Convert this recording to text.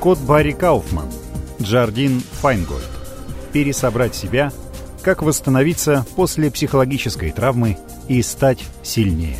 Скотт Барри Кауфман, Джардин Файнгольд. Пересобрать себя, как восстановиться после психологической травмы и стать сильнее.